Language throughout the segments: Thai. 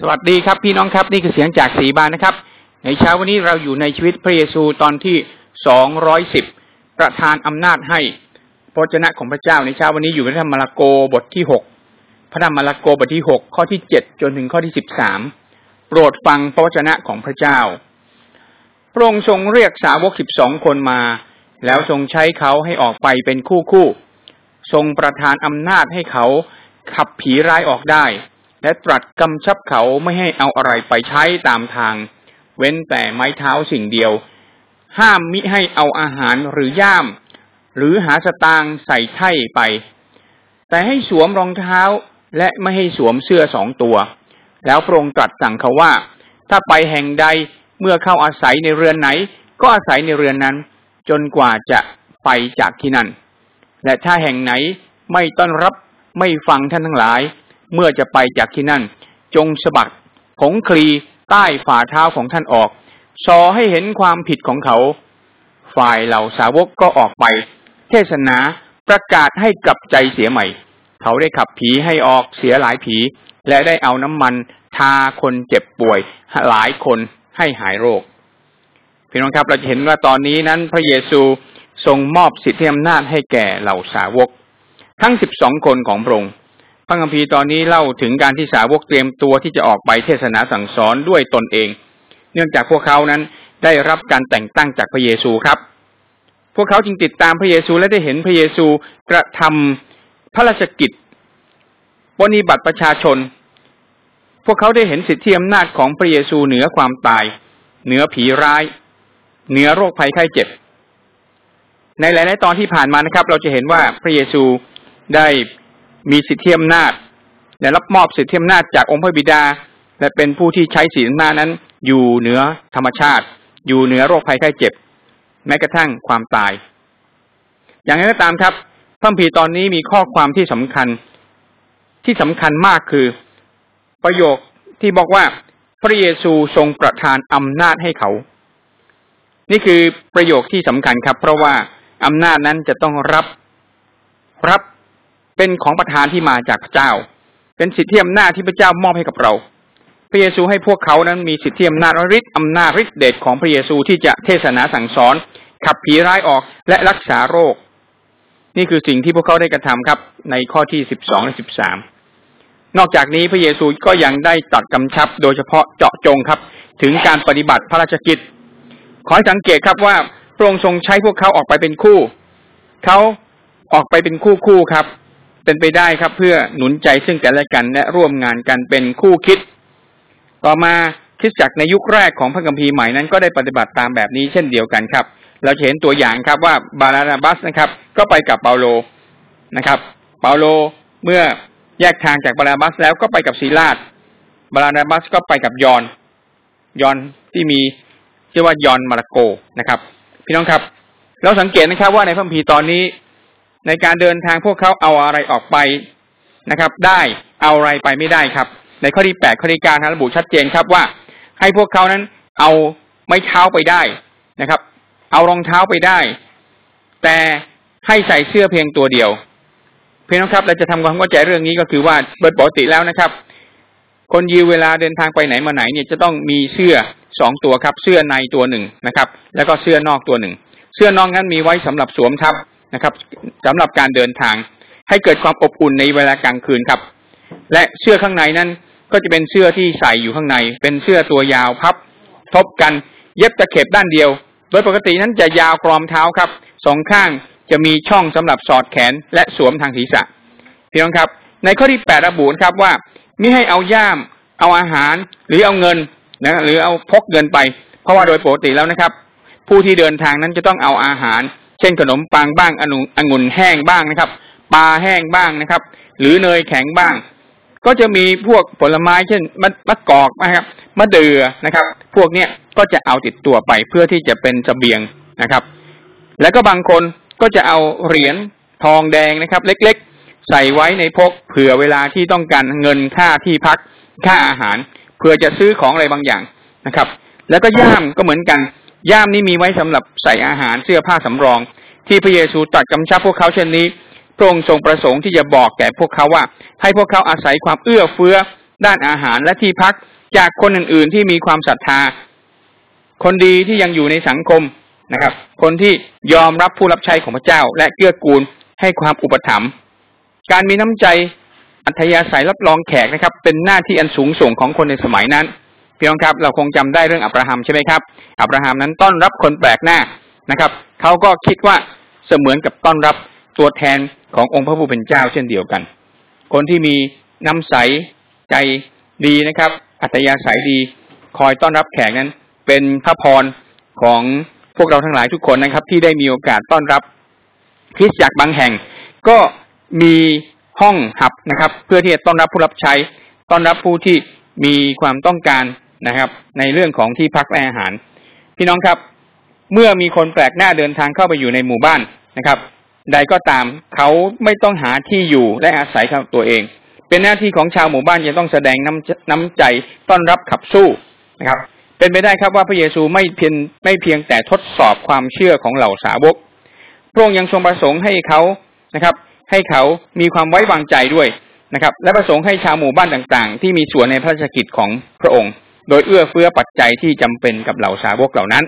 สวัสดีครับพี่น้องครับนี่คือเสียงจากสีบานนะครับ ในเช้าวันนี้เราอยู่ในชีวิตพระเยซูตอนที่สองร้อยสิบประทานอำนาจให้พระเจ้าของพระเจ้าในเช้าวันนี้อยู่ในธรรมมาระโกบทที่หกพระธรรมมาระโกบทที่หกข้อที่เจ็ดจนถึงข้อที่สิบสามโปรดฟังพระวจนะของพระเจ้าพระองค์ทรงเรียกสาวกสิบสองคนมา แล้วทรงใช้เขาให้ออกไปเป็นคู่คู่ ทรงประทานอำนาจให้เขาขับผีร้ายออกได้ และตรัสกำชับเขาไม่ให้เอาอะไรไปใช้ตามทาง เว้นแต่ไม้เท้าสิ่งเดียว ห้ามมิให้เอาอาหารหรือย่าม หรือหาสตางใส่ไถ่ไป แต่ให้สวมรองเท้าและไม่ให้สวมเสื้อสองตัว แล้วพระองค์ตรัสสั่งเขาว่า ถ้าไปแห่งใดเมื่อเข้าอาศัยในเรือนไหน ก็อาศัยในเรือนนั้น จนกว่าจะไปจากที่นั่น และถ้าแห่งไหนไม่ต้อนรับไม่ฟังท่านทั้งหลาย เมื่อจะไปจากที่นั่น จงสะบัดผงคลีใต้ฝ่าเท้าของท่านออกซอให้เห็นความผิดของเขา ฝ่ายเหล่าสาวกก็ออกไป เทศนาประกาศให้กลับใจเสียใหม่ เขาได้ขับผีให้ออกเสียหลายผี และได้เอาน้ำมันทาคนเจ็บป่วยหลายคนให้หายโรคพี่น้องครับเราจะเห็นว่าตอนนี้นั้นพระเยซูทรงมอบสิทธิอำนาจให้แก่เหล่าสาวก ทั้งสิบสองคนของพระองค์ พระคัมภีร์ตอนนี้เล่าถึงการที่สาวกเตรียมตัวที่จะออกไปเทศนาสั่งสอนด้วยตนเอง เนื่องจากพวกเขานั้นได้รับการแต่งตั้งจากพระเยซูครับ พวกเขาจึงติดตามพระเยซูและได้เห็นพระเยซูกระทำพระราชกิจบนิบัติประชาชน พวกเขาได้เห็นสิทธิอำนาจของพระเยซูเหนือความตาย เหนือผีร้าย เหนือโรคภัยไข้เจ็บ ในหลาย ๆ ตอนที่ผ่านมานะครับ เราจะเห็นว่าพระเยซูได้ มีสิทธิอำนาจและรับมอบสิทธิอำนาจจากองค์พระบิดา และเป็นผู้ที่ใช้สิทธิอำนาจนั้น อยู่เหนือธรรมชาติ อยู่เหนือโรคภัยไข้เจ็บ แม้กระทั่งความตาย อย่างไรก็ตามครับพระพีตอนนี้มีข้อความที่สำคัญ ที่สำคัญมากคือ ประโยคที่บอกว่าพระเยซูทรงประทานอำนาจให้เขา นี่คือประโยคที่สำคัญครับ เพราะว่าอำนาจนั้นจะต้องรับรับ เป็นของประทานที่มาจากพระเจ้า เป็นสิทธิอำนาจที่พระเจ้ามอบให้กับเรา พระเยซูให้พวกเขานั้นมีสิทธิอำนาจฤทธิ์อำนาจฤทธิ์เดชของพระเยซูที่จะเทศนาสั่งสอน ขับผีร้ายออกและรักษาโรค นี่คือสิ่งที่พวกเขาได้กระทำครับ ในข้อที่สิบสองและสิบสามนอกจากนี้พระเยซูก็ยังได้ตัดกำชับโดยเฉพาะเจาะจงครับ ถึงการปฏิบัติพระราชกิจ ขอให้สังเกตครับว่าพระองค์ทรงใช้พวกเขาออกไปเป็นคู่ เขาออกไปเป็นคู่คู่ครับ เป็นไปได้ครับ เพื่อหนุนใจซึ่งกันและกันและร่วมงานกันเป็นคู่คิด ต่อมาคิดจักในยุคแรกของพระคัมภีร์ใหม่นั้นก็ได้ปฏิบัติตามแบบนี้เช่นเดียวกันครับ เราเห็นตัวอย่างครับว่าบารานาบัสนะครับ ก็ไปกับเปาโลนะครับ เปาโลเมื่อแยกทางจากบาราบัสแล้วก็ไปกับซีลาดบาราบัสก็ไปกับยอน ยอนที่มีชื่อว่ายอนมาระโกนะครับ พี่น้องครับ เราสังเกตนะครับว่าในพระคัมภีร์ตอนนี้ ในการเดินทางพวกเขาเอาอะไรออกไปนะครับ ได้เอาอะไรไปไม่ได้ครับ ในข้อที่แปดข้อที่การระบุชัดเจนครับว่า ให้พวกเขานั้นเอาไม้เท้าไปได้นะครับ เอารองเท้าไปได้ แต่ให้ใส่เสื้อเพียงตัวเดียว เพียงครับเราจะทำความเข้าใจเรื่องนี้ก็คือว่าโดยปกติแล้วนะครับ คนยิวเวลาเดินทางไปไหนมาไหนเนี่ยจะต้องมีเสื้อสองตัวครับ เสื้อในตัวหนึ่งนะครับ แล้วก็เสื้อนอกตัวหนึ่ง เสื้อนอกนั้นมีไว้สำหรับสวมทับ นะครับสำหรับการเดินทาง ให้เกิดความอบอุ่นในเวลากลางคืนครับ และเสื้อข้างในนั้นก็จะเป็นเสื้อที่ใส่อยู่ข้างใน เป็นเสื้อตัวยาวพับ ทบกันเย็บตะเข็บด้านเดียว โดยปกตินั้นจะยาวกรอมเท้าครับสองข้างจะมีช่องสำหรับสอดแขนและสวมทางศีรษะพี่น้องครับ ในข้อที่แปดระบุครับว่าไม่ให้เอาย่าม เอาอาหาร หรือเอาเงินนะหรือเอาพกเงินไป เพราะว่าโดยปกติแล้วนะครับ ผู้ที่เดินทางนั้นจะต้องเอาอาหาร เช่นขนมปังบ้างอนุองุ่นแห้งบ้างนะครับปลาแห้งบ้างนะครับ หรือเนยแข็งบ้าง ก็จะมีพวกผลไม้เช่นมะมะกอกนะครับมะเดื่อนะครับ พวกเนี้ยก็จะเอาติดตัวไปเพื่อที่จะเป็นสเสบียงนะครับ แล้วก็บางคนก็จะเอาเหรียญทองแดงนะครับ เล็กๆ ใส่ไว้ในพกเผื่อเวลาที่ต้องการเงินค่าที่พักค่าอาหาร เพื่อจะซื้อของอะไรบางอย่างนะครับ แล้วก็ย่ามก็เหมือนกัน ย่ามนี้มีไว้สำหรับใส่อาหารเสื้อผ้าสำรอง ที่พระเยซูตรัสกำชับพวกเขาเช่นนี้พระองค์ทรงประสงค์ที่จะบอกแก่พวกเขาว่า ให้พวกเขาอาศัยความเอื้อเฟื้อ ด้านอาหารและที่พักจากคนอื่น ๆ ที่มีความศรัทธา คนดีที่ยังอยู่ในสังคมนะครับ คนที่ยอมรับผู้รับใช้ของพระเจ้า และเกื้อกูลให้ความอุปถัมภ์การมีน้ำใจอัธยาศัยรับรองแขกนะครับ เป็นหน้าที่อันสูงส่งของคนในสมัยนั้น พี่น้องครับเราคงจำได้เรื่องอับราฮัมใช่ไหมครับอับราฮัมนั้นต้อนรับคนแปลกหน้านะครับเขาก็คิดว่าเสมือนกับต้อนรับตัวแทนขององค์พระผู้เป็นเจ้าเช่นเดียวกัน คนที่มีน้ำใสใจดีนะครับ อัตยาศัยดีคอยต้อนรับแขกนั้น เป็นพระพรของพวกเราทั้งหลายทุกคนนะครับ ที่ได้มีโอกาสต้อนรับคริสจากบางแห่ง ก็มีห้องหับนะครับ เพื่อที่จะต้อนรับผู้รับใช้ ต้อนรับผู้ที่มีความต้องการ นะครับ ในเรื่องของที่พักและอาหาร พี่น้องครับ เมื่อมีคนแปลกหน้าเดินทางเข้าไปอยู่ในหมู่บ้านนะครับ ใดก็ตามเขาไม่ต้องหาที่อยู่และอาศัยของตัวเอง เป็นหน้าที่ของชาวหมู่บ้านจะต้องแสดงน้ำน้ำใจต้อนรับขับสู้นะครับ เป็นไปได้ครับว่าพระเยซูไม่เพียงไม่เพียงแต่ทดสอบความเชื่อของเหล่าสาวกพระองค์ยังทรงประสงค์ให้เขานะครับ ให้เขามีความไว้วางใจด้วยนะครับ และประสงค์ให้ชาวหมู่บ้านต่างๆ ที่มีส่วนในพระราชกิจของพระองค์ โดยเอื้อเฟื้อปัจจัยที่จำเป็นกับเหล่าสาวกเหล่านั้น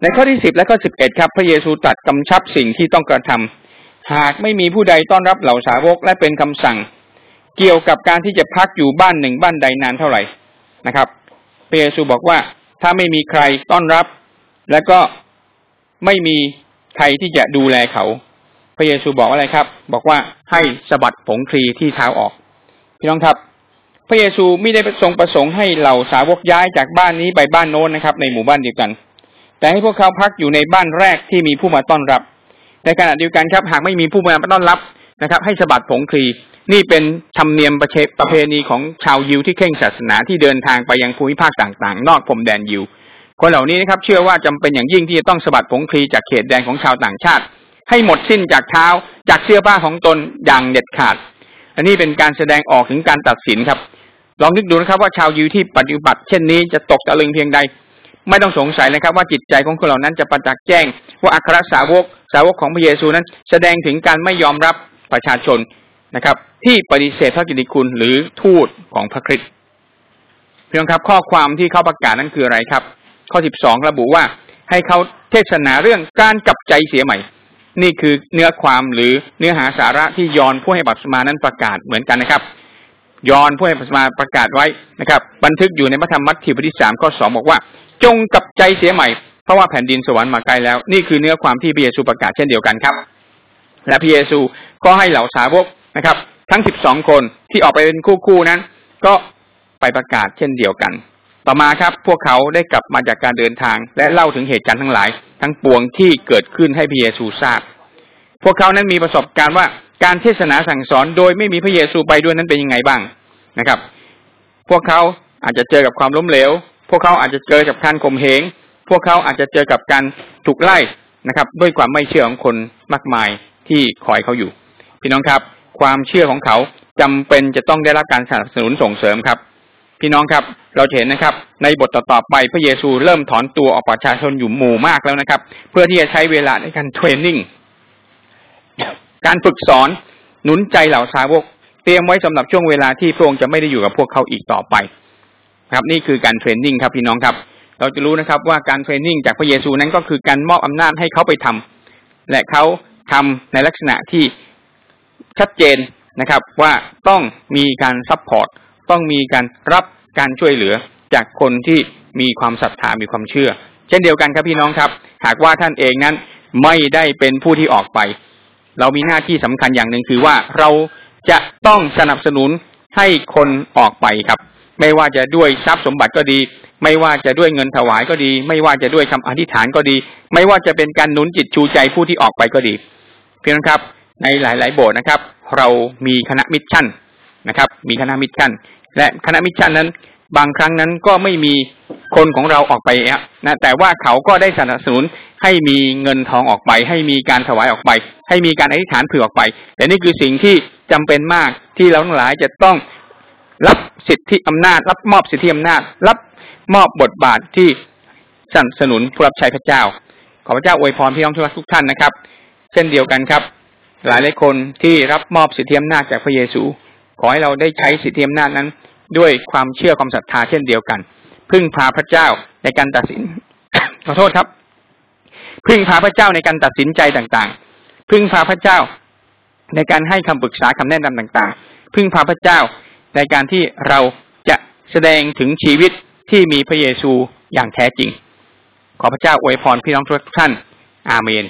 ในข้อที่สิบและข้อสิบเอ็ดครับ พระเยซูตรัสกำชับสิ่งที่ต้องกระทำหากไม่มีผู้ใดต้อนรับเหล่าสาวกและเป็นคำสั่ง เกี่ยวกับการที่จะพักอยู่บ้านหนึ่งบ้านใดนานเท่าไหร่นะครับ พระเยซูบอกว่าถ้าไม่มีใครต้อนรับ และก็ไม่มีใครที่จะดูแลเขา พระเยซูบอกอะไรครับ บอกว่าให้สะบัดผงคลีที่เท้าออก พี่น้องครับ ระเยซูไม่ได้ทรงประสงค์ให้เหล่าสาวกย้ายจากบ้านนี้ไปบ้านโน้นนะครับ ในหมู่บ้านเดียวกัน แต่ให้พวกเขาพักอยู่ในบ้านแรกที่มีผู้มาต้อนรับ ในขณะเดียวกันครับ หากไม่มีผู้มาต้อนรับนะครับ ให้สะบัดผงคลีนี่เป็นธรรมเนียมประประเพณีของชาวยิวที่เข่งศาสนาที่เดินทางไปยังภูมิภาคต่างๆ นอกพรมแดนยิว คนเหล่านี้นะครับ เชื่อว่าจำเป็นอย่างยิ่งที่จะต้องสะบัดผงคลีจากเขตแดนของชาวต่างชาติ ให้หมดสิ้นจากเท้าจากเสื้อผ้าของตนอย่างเด็ดขาด อันนี้เป็นการแสดงออกถึงการตัดสินครับ ลองนึกดูนะครับว่าชาวยิวที่ปฏิบัติ เช่นนี้จะตกตะลึงเพียงใด ไม่ต้องสงสัยนะครับ ว่าจิตใจของคนเหล่านั้นจะประจักษ์แจ้ง ว่าอัครสาวกสาวกของพระเยซูนั้น แสดงถึงการไม่ยอมรับประชาชนนะครับ ที่ปฏิเสธพระกิติคุณหรือทูตของพระคริสต์เพียงครับข้อความที่เขาประกาศนั้นคืออะไรครับ ข้อสิบสองระบุว่าให้เขาเทศนาเรื่องการกลับใจเสียใหม่ นี่คือเนื้อความหรือเนื้อหาสาระที่ยอนผู้ให้บัพติศมานั้นประกาศเหมือนกันนะครับ ยอนผู้ให้บัพติศมาประกาศไว้นะครับ บันทึกอยู่ในพระธรรมมัทธิวบทที่สามข้อสองบอกว่า จงกลับใจเสียใหม่เพราะว่าแผ่นดินสวรรค์มาใกล้แล้ว นี่คือเนื้อความที่พระเยซูประกาศเช่นเดียวกันครับ และพระเยซูก็ให้เหล่าสาวกนะครับ ทั้งสิบสองคนที่ออกไปเป็นคู่ๆนั้น ก็ไปประกาศเช่นเดียวกัน ต่อมาครับ พวกเขาได้กลับมาจากการเดินทาง และเล่าถึงเหตุการณ์ทั้งหลาย ทั้งปวงที่เกิดขึ้นให้พระเยซูทราบ พวกเขานั้นมีประสบการณ์ว่า การเทศนาสั่งสอนโดยไม่มีพระเยซูไปด้วยนั้นเป็นยังไงบ้างนะครับ พวกเขาอาจจะเจอกับความล้มเหลว พวกเขาอาจจะเจอกับการข่มเหง พวกเขาอาจจะเจอกับการถูกไล่นะครับ ด้วยความไม่เชื่อของคนมากมายที่คอยเขาอยู่ พี่น้องครับ ความเชื่อของเขาจำเป็นจะต้องได้รับการสนับสนุนส่งเสริมครับ พี่น้องครับ เราเห็นนะครับ ในบทต่อๆไปพระเยซูเริ่มถอนตัวออกประชาชนอยู่หมู่มากแล้วนะครับ เพื่อที่จะใช้เวลาในการเทรนนิ่ง การฝึกสอนหนุนใจเหล่าสาวก เตรียมไว้สำหรับช่วงเวลาที่พระองค์จะไม่ได้อยู่กับพวกเขาอีกต่อไป ครับนี่คือการ training ครับพี่น้องครับ เราจะรู้นะครับว่าการ training จากพระเยซูนั้นก็คือการมอบอำนาจให้เขาไปทำและเขาทำในลักษณะที่ชัดเจนนะครับ ว่าต้องมีการ support ต้องมีการรับการช่วยเหลือจากคนที่มีความศรัทธามีความเชื่อ เช่นเดียวกันครับพี่น้องครับ หากว่าท่านเองนั้นไม่ได้เป็นผู้ที่ออกไป เรามีหน้าที่สำคัญอย่างหนึ่งคือว่าเราจะต้องสนับสนุนให้คนออกไปครับ ไม่ว่าจะด้วยทรัพย์สมบัติก็ดี ไม่ว่าจะด้วยเงินถวายก็ดี ไม่ว่าจะด้วยคำอธิษฐานก็ดี ไม่ว่าจะเป็นการหนุนจิตชูใจผู้ที่ออกไปก็ดีเพียงครับ ในหลาย ๆ โบสถ์นะครับ เรามีคณะ mission นะครับ มีคณะ mission และคณะ mission นั้น บางครั้งนั้นก็ไม่มีคนของเราออกไปนะแต่ว่าเขาก็ได้สนับสนุน ให้มีเงินทองออกไป ให้มีการถวายออกไป ให้มีการอธิษฐานเผื่อออกไป แต่นี่คือสิ่งที่จำเป็นมากที่เราทั้งหลายจะต้องรับสิทธิอำนาจ รับมอบสิทธิอำนาจ รับมอบบทบาทที่สนับสนุนผู้รับใช้พระเจ้า ขอพระเจ้าอวยพรพี่น้องทุกท่านนะครับ เช่นเดียวกันครับ หลายหลายคนที่รับมอบสิทธิอำนาจจากพระเยซู ขอให้เราได้ใช้สิทธิอำนาจนั้น ด้วยความเชื่อความศรัทธาเช่นเดียวกัน พึ่งพาพระเจ้าในการตัดสินขอโทษครับ พึ่งพาพระเจ้าในการตัดสินใจต่างๆ พึ่งพาพระเจ้าในการให้คำปรึกษาคำแนะนำต่างๆ พึ่งพาพระเจ้าในการที่เราจะแสดงถึงชีวิตที่มีพระเยซูอย่างแท้จริง ขอพระเจ้าอวยพรพี่น้องทุกท่าน อาเมน